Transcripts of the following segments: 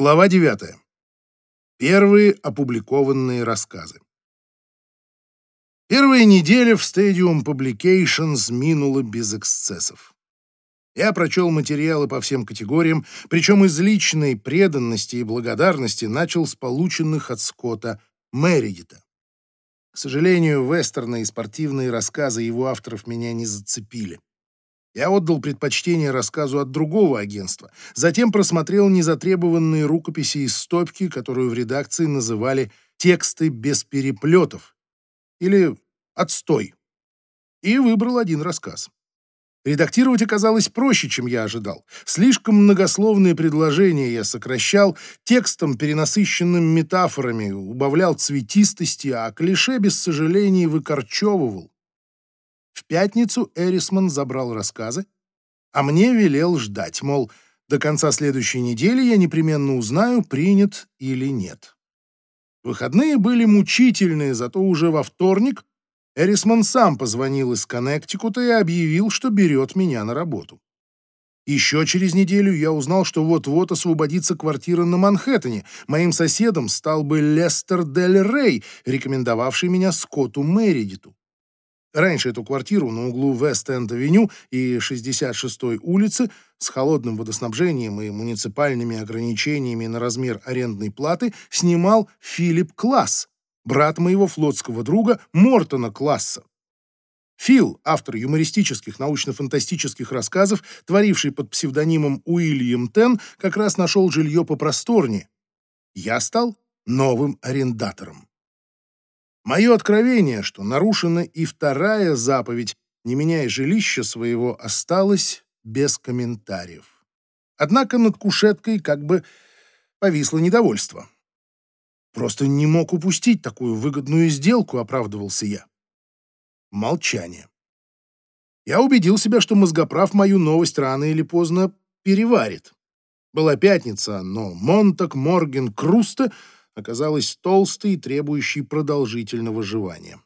Глава 9. Первые опубликованные рассказы. Первая неделя в Stadium Publications минула без эксцессов. Я прочел материалы по всем категориям, причем из личной преданности и благодарности начал с полученных от Скотта Мэридита. К сожалению, вестерны и спортивные рассказы его авторов меня не зацепили. Я отдал предпочтение рассказу от другого агентства, затем просмотрел незатребованные рукописи из стопки, которую в редакции называли «тексты без переплетов» или «отстой», и выбрал один рассказ. Редактировать оказалось проще, чем я ожидал. Слишком многословные предложения я сокращал, текстом, перенасыщенным метафорами, убавлял цветистости, а клише, без сожалений, выкорчевывал. В пятницу Эрисман забрал рассказы, а мне велел ждать, мол, до конца следующей недели я непременно узнаю, принят или нет. Выходные были мучительные, зато уже во вторник Эрисман сам позвонил из Коннектикута и объявил, что берет меня на работу. Еще через неделю я узнал, что вот-вот освободится квартира на Манхэттене. Моим соседом стал бы Лестер Дель Рей, рекомендовавший меня Скотту Мередиту. Раньше эту квартиру на углу Вест-Энд-авеню и 66-й улицы с холодным водоснабжением и муниципальными ограничениями на размер арендной платы снимал Филипп Класс, брат моего флотского друга Мортона Класса. Фил, автор юмористических научно-фантастических рассказов, творивший под псевдонимом Уильям Тен, как раз нашел жилье попросторнее. Я стал новым арендатором. Мое откровение, что нарушена и вторая заповедь «Не меняй жилище своего» осталось без комментариев. Однако над кушеткой как бы повисло недовольство. Просто не мог упустить такую выгодную сделку, оправдывался я. Молчание. Я убедил себя, что мозгоправ мою новость рано или поздно переварит. Была пятница, но Монтак Морген Круста — оказалась толстой и требующей продолжительного жевания.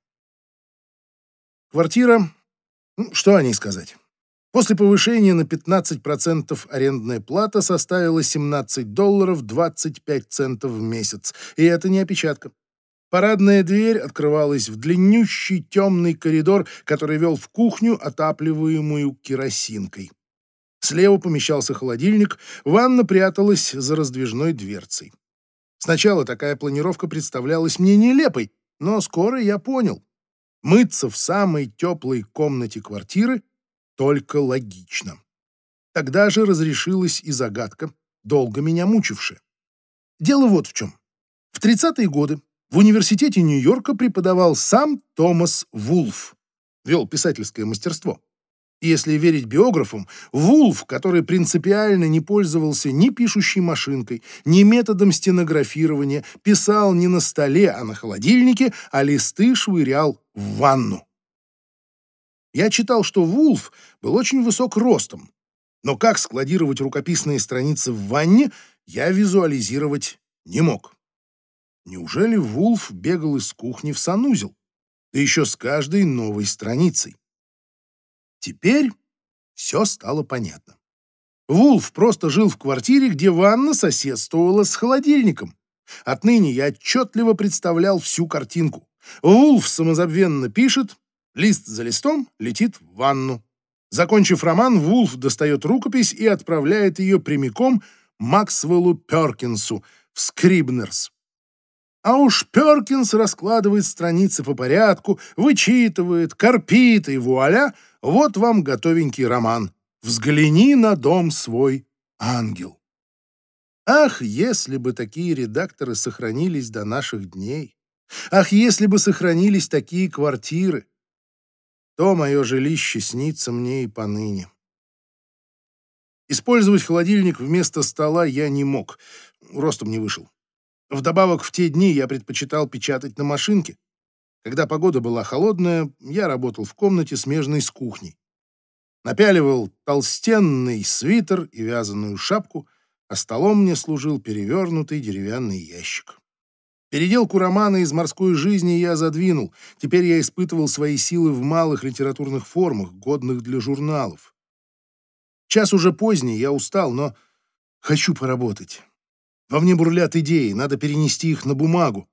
Квартира... Ну, что о ней сказать? После повышения на 15% арендная плата составила 17 долларов 25 центов в месяц. И это не опечатка. Парадная дверь открывалась в длиннющий темный коридор, который вел в кухню, отапливаемую керосинкой. Слева помещался холодильник, ванна пряталась за раздвижной дверцей. Сначала такая планировка представлялась мне нелепой, но скоро я понял. Мыться в самой теплой комнате квартиры только логично. Тогда же разрешилась и загадка, долго меня мучившая. Дело вот в чем. В 30-е годы в университете Нью-Йорка преподавал сам Томас Вулф, вел писательское мастерство. Если верить биографам, Вулф, который принципиально не пользовался ни пишущей машинкой, ни методом стенографирования, писал не на столе, а на холодильнике, а листы швырял в ванну. Я читал, что Вулф был очень высок ростом, но как складировать рукописные страницы в ванне, я визуализировать не мог. Неужели Вулф бегал из кухни в санузел? Да еще с каждой новой страницей. Теперь все стало понятно. Вулф просто жил в квартире, где ванна соседствовала с холодильником. Отныне я отчетливо представлял всю картинку. Вулф самозабвенно пишет, лист за листом летит в ванну. Закончив роман, Вулф достает рукопись и отправляет ее прямиком Максвеллу Перкинсу в Скрибнерс. А уж Перкинс раскладывает страницы по порядку, вычитывает, корпит, и вуаля, вот вам готовенький роман. Взгляни на дом свой, ангел. Ах, если бы такие редакторы сохранились до наших дней! Ах, если бы сохранились такие квартиры! То мое жилище снится мне и поныне. Использовать холодильник вместо стола я не мог, ростом не вышел. Вдобавок, в те дни я предпочитал печатать на машинке. Когда погода была холодная, я работал в комнате, смежной с кухней. Напяливал толстенный свитер и вязаную шапку, а столом мне служил перевернутый деревянный ящик. Переделку романа из морской жизни я задвинул. Теперь я испытывал свои силы в малых литературных формах, годных для журналов. Час уже поздний, я устал, но хочу поработать. Во мне бурлят идеи, надо перенести их на бумагу.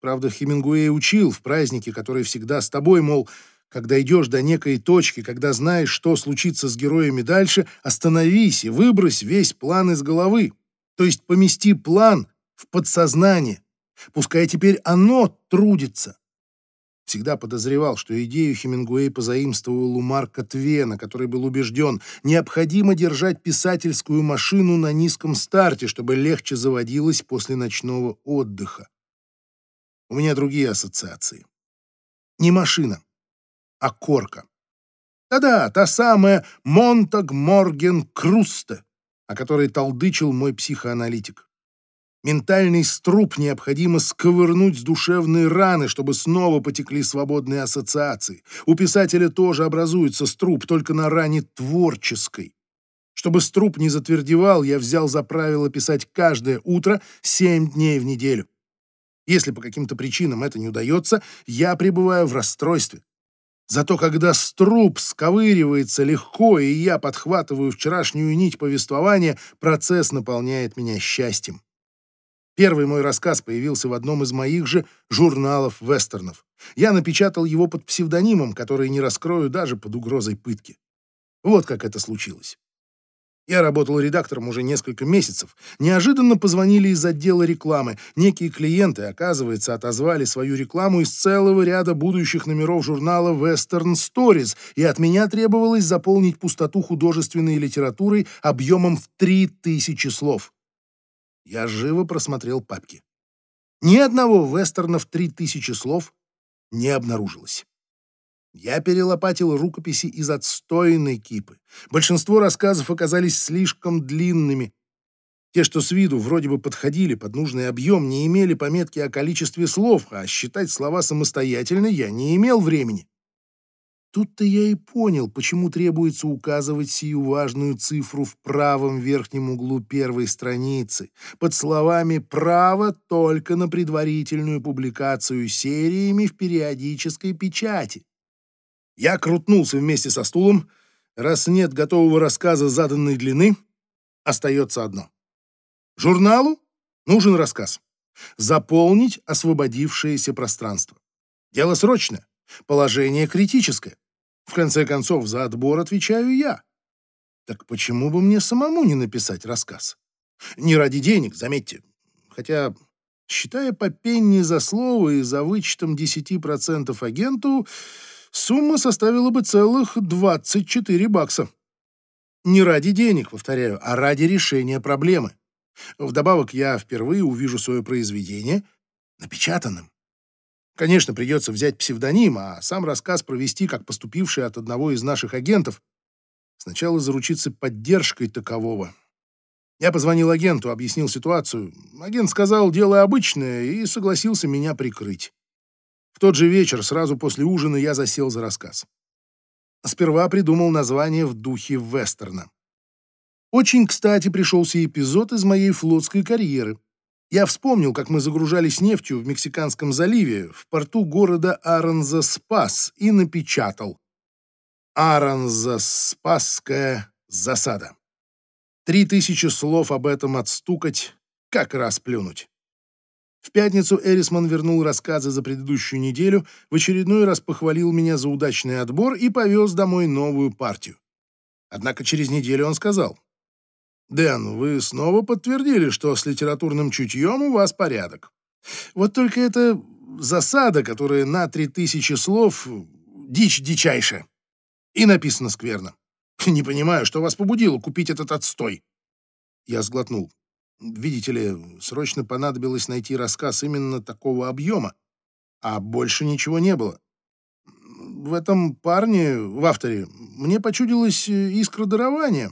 Правда, Хемингуэй учил в празднике, который всегда с тобой, мол, когда идешь до некой точки, когда знаешь, что случится с героями дальше, остановись и выбрось весь план из головы. То есть помести план в подсознание. Пускай теперь оно трудится. Всегда подозревал, что идею Хемингуэй позаимствовал у Марка Твена, который был убежден, необходимо держать писательскую машину на низком старте, чтобы легче заводилась после ночного отдыха. У меня другие ассоциации. Не машина, а корка. Да-да, та самая Монтаг Морген Крусте, о которой толдычил мой психоаналитик. Ментальный струп необходимо сковырнуть с душевной раны, чтобы снова потекли свободные ассоциации. У писателя тоже образуется струп, только на ране творческой. Чтобы струп не затвердевал, я взял за правило писать каждое утро семь дней в неделю. Если по каким-то причинам это не удается, я пребываю в расстройстве. Зато когда струп сковыривается легко, и я подхватываю вчерашнюю нить повествования, процесс наполняет меня счастьем. Первый мой рассказ появился в одном из моих же журналов вестернов. Я напечатал его под псевдонимом, который не раскрою даже под угрозой пытки. Вот как это случилось. Я работал редактором уже несколько месяцев. Неожиданно позвонили из отдела рекламы. Некие клиенты, оказывается, отозвали свою рекламу из целого ряда будущих номеров журнала Western Stories, и от меня требовалось заполнить пустоту художественной литературой объемом в 3000 слов. Я живо просмотрел папки. Ни одного вестерна в 3000 слов не обнаружилось. Я перелопатил рукописи из отстойной кипы. Большинство рассказов оказались слишком длинными. Те, что с виду вроде бы подходили под нужный объем, не имели пометки о количестве слов, а считать слова самостоятельно я не имел времени. Тут-то я и понял, почему требуется указывать сию важную цифру в правом верхнем углу первой страницы, под словами «право только на предварительную публикацию сериями в периодической печати». Я крутнулся вместе со стулом. Раз нет готового рассказа заданной длины, остается одно. Журналу нужен рассказ. Заполнить освободившееся пространство. Дело срочное, положение критическое. В конце концов, за отбор отвечаю я. Так почему бы мне самому не написать рассказ? Не ради денег, заметьте. Хотя, считая по пенни за слово и за вычетом 10% агенту, сумма составила бы целых 24 бакса. Не ради денег, повторяю, а ради решения проблемы. Вдобавок, я впервые увижу свое произведение напечатанным. Конечно, придется взять псевдоним, а сам рассказ провести как поступивший от одного из наших агентов. Сначала заручиться поддержкой такового. Я позвонил агенту, объяснил ситуацию. Агент сказал, дело обычное, и согласился меня прикрыть. Тот же вечер, сразу после ужина, я засел за рассказ. Сперва придумал название в духе вестерна. Очень кстати пришелся эпизод из моей флотской карьеры. Я вспомнил, как мы загружались нефтью в Мексиканском заливе в порту города Аранза-Спас и напечатал «Аранза-Спасская засада». Три тысячи слов об этом отстукать, как раз плюнуть. В пятницу Эрисман вернул рассказы за предыдущую неделю, в очередной раз похвалил меня за удачный отбор и повез домой новую партию. Однако через неделю он сказал, «Дэн, вы снова подтвердили, что с литературным чутьем у вас порядок. Вот только это засада, которая на три тысячи слов дичь дичайшая. И написано скверно. Не понимаю, что вас побудило купить этот отстой». Я сглотнул. Видите ли, срочно понадобилось найти рассказ именно такого объема, а больше ничего не было. В этом парне, в авторе, мне почудилась э, искра дарования.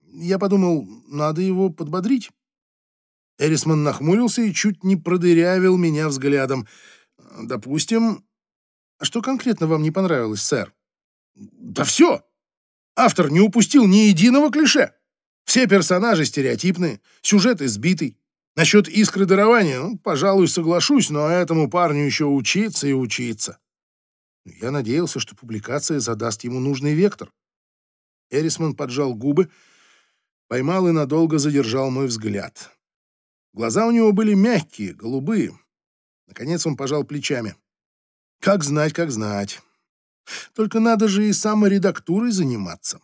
Я подумал, надо его подбодрить. Эрисман нахмурился и чуть не продырявил меня взглядом. «Допустим, что конкретно вам не понравилось, сэр?» «Да все! Автор не упустил ни единого клише!» Все персонажи стереотипные, сюжет избитый. Насчет искры дарования, ну, пожалуй, соглашусь, но этому парню еще учиться и учиться. Я надеялся, что публикация задаст ему нужный вектор. Эрисман поджал губы, поймал и надолго задержал мой взгляд. Глаза у него были мягкие, голубые. Наконец он пожал плечами. Как знать, как знать. Только надо же и саморедактурой заниматься.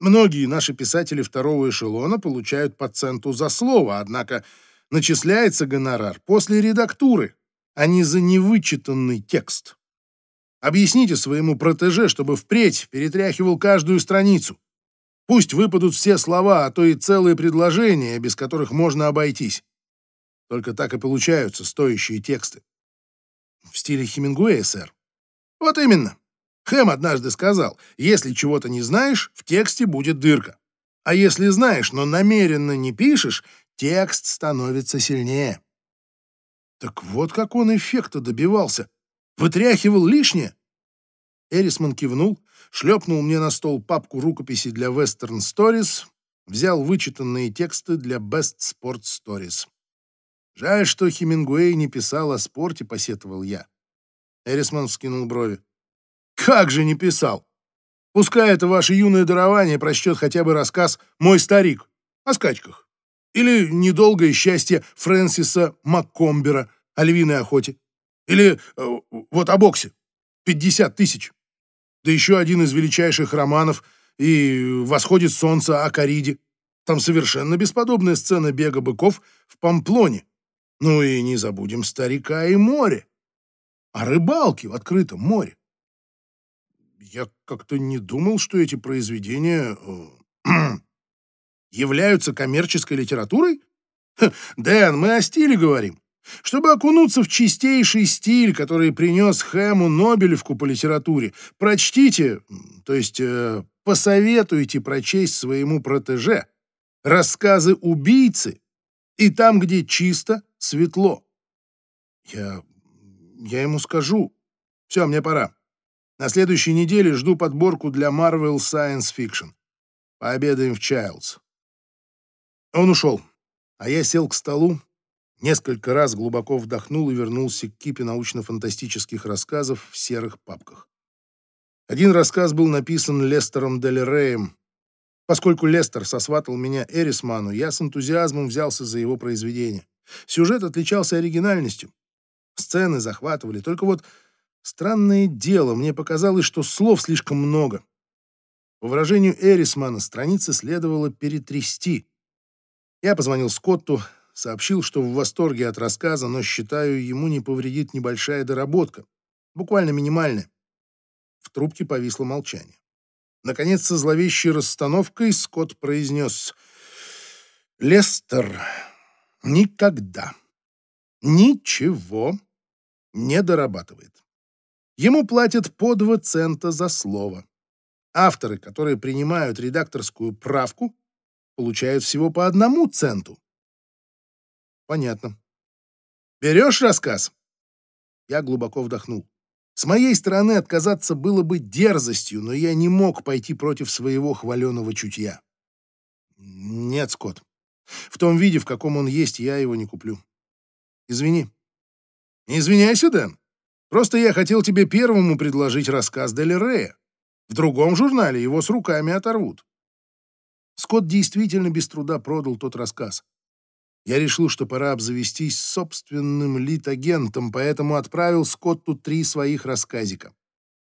Многие наши писатели второго эшелона получают по центу за слово, однако начисляется гонорар после редактуры, а не за невычитанный текст. Объясните своему протеже, чтобы впредь перетряхивал каждую страницу. Пусть выпадут все слова, а то и целые предложения, без которых можно обойтись. Только так и получаются стоящие тексты. В стиле Хемингуэя, сэр. Вот именно. Хэм однажды сказал, если чего-то не знаешь, в тексте будет дырка. А если знаешь, но намеренно не пишешь, текст становится сильнее. Так вот как он эффекта добивался. Вытряхивал лишнее. Эрисман кивнул, шлепнул мне на стол папку рукописей для Western Stories, взял вычитанные тексты для Best Sport Stories. Жаль, что Хемингуэй не писал о спорте, посетовал я. Эрисман вскинул брови. Как же не писал? Пускай это ваше юное дарование прочтет хотя бы рассказ «Мой старик» о скачках. Или «Недолгое счастье» Фрэнсиса Маккомбера о львиной охоте. Или э, вот о боксе. 50 тысяч. Да еще один из величайших романов и «Восходит солнце» о Кариде. Там совершенно бесподобная сцена бега быков в Памплоне. Ну и не забудем старика и море. О рыбалке в открытом море я как-то не думал, что эти произведения э, являются коммерческой литературой. Дэн, мы о стиле говорим. Чтобы окунуться в чистейший стиль, который принес Хэму Нобелевку по литературе, прочтите, то есть э, посоветуйте прочесть своему протеже рассказы убийцы и там, где чисто, светло. Я, я ему скажу. Все, мне пора. На следующей неделе жду подборку для Marvel Science Fiction. Пообедаем в Childs. Он ушел, а я сел к столу, несколько раз глубоко вдохнул и вернулся к кипе научно-фантастических рассказов в серых папках. Один рассказ был написан Лестером Дель Реем. Поскольку Лестер сосватал меня Эрисману, я с энтузиазмом взялся за его произведение. Сюжет отличался оригинальностью. Сцены захватывали, только вот Странное дело, мне показалось, что слов слишком много. По выражению Эрисмана, страницы следовало перетрясти. Я позвонил Скотту, сообщил, что в восторге от рассказа, но считаю, ему не повредит небольшая доработка, буквально минимальная. В трубке повисло молчание. Наконец, со зловещей расстановкой Скотт произнес «Лестер никогда ничего не дорабатывает. Ему платят по два цента за слово. Авторы, которые принимают редакторскую правку, получают всего по одному центу. Понятно. Берешь рассказ? Я глубоко вдохнул. С моей стороны отказаться было бы дерзостью, но я не мог пойти против своего хваленого чутья. Нет, Скотт. В том виде, в каком он есть, я его не куплю. Извини. Не извиняйся, Дэн. Просто я хотел тебе первому предложить рассказ Дель Рея. В другом журнале его с руками оторвут. Скотт действительно без труда продал тот рассказ. Я решил, что пора обзавестись собственным лит-агентом, поэтому отправил Скотту три своих рассказика.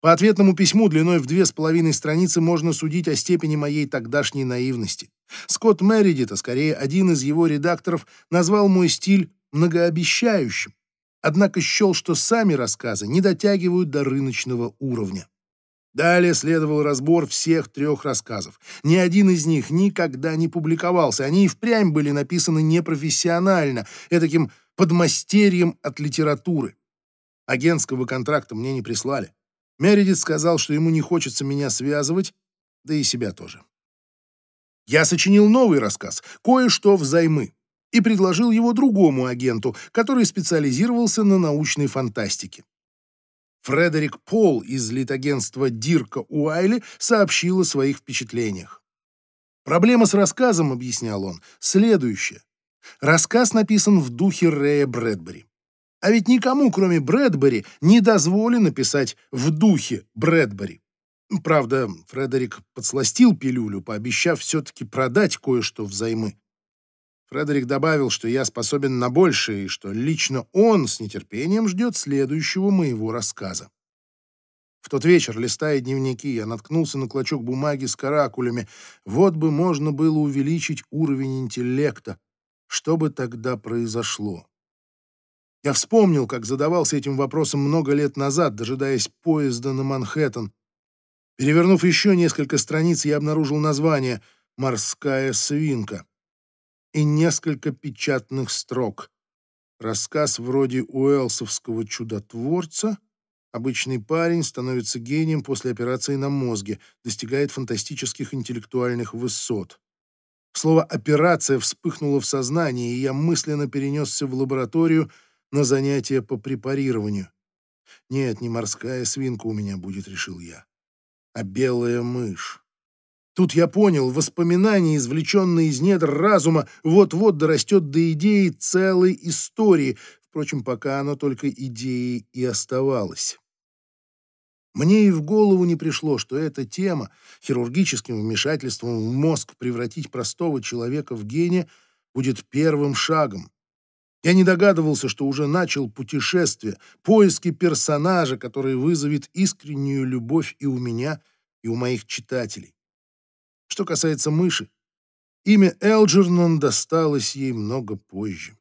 По ответному письму длиной в две с половиной страницы можно судить о степени моей тогдашней наивности. Скотт Мередит, а скорее один из его редакторов, назвал мой стиль многообещающим однако счел, что сами рассказы не дотягивают до рыночного уровня. Далее следовал разбор всех трех рассказов. Ни один из них никогда не публиковался. Они и впрямь были написаны непрофессионально, таким подмастерьем от литературы. Агентского контракта мне не прислали. Мередит сказал, что ему не хочется меня связывать, да и себя тоже. Я сочинил новый рассказ, кое-что взаймы и предложил его другому агенту, который специализировался на научной фантастике. Фредерик Пол из литагентства Дирка Уайли сообщил о своих впечатлениях. Проблема с рассказом, объяснял он, следующая. Рассказ написан в духе Рэя Брэдбери. А ведь никому, кроме Брэдбери, не дозволено писать в духе Брэдбери. Правда, Фредерик подсластил пилюлю, пообещав все-таки продать кое-что взаймы. Фредерик добавил, что я способен на большее и что лично он с нетерпением ждет следующего моего рассказа. В тот вечер, листая дневники, я наткнулся на клочок бумаги с каракулями. Вот бы можно было увеличить уровень интеллекта. Что бы тогда произошло? Я вспомнил, как задавался этим вопросом много лет назад, дожидаясь поезда на Манхэттен. Перевернув еще несколько страниц, я обнаружил название «Морская свинка» и несколько печатных строк. Рассказ вроде уэлсовского чудотворца. Обычный парень становится гением после операции на мозге, достигает фантастических интеллектуальных высот. Слово «операция» вспыхнуло в сознании, и я мысленно перенесся в лабораторию на занятия по препарированию. Нет, не морская свинка у меня будет, решил я, а белая мышь. Тут я понял, воспоминание, извлеченное из недр разума, вот-вот дорастет до идеи целой истории, впрочем, пока оно только идеей и оставалось. Мне и в голову не пришло, что эта тема, хирургическим вмешательством в мозг превратить простого человека в гения, будет первым шагом. Я не догадывался, что уже начал путешествие, поиски персонажа, который вызовет искреннюю любовь и у меня, и у моих читателей. Что касается мыши, имя Элджернон досталось ей много позже.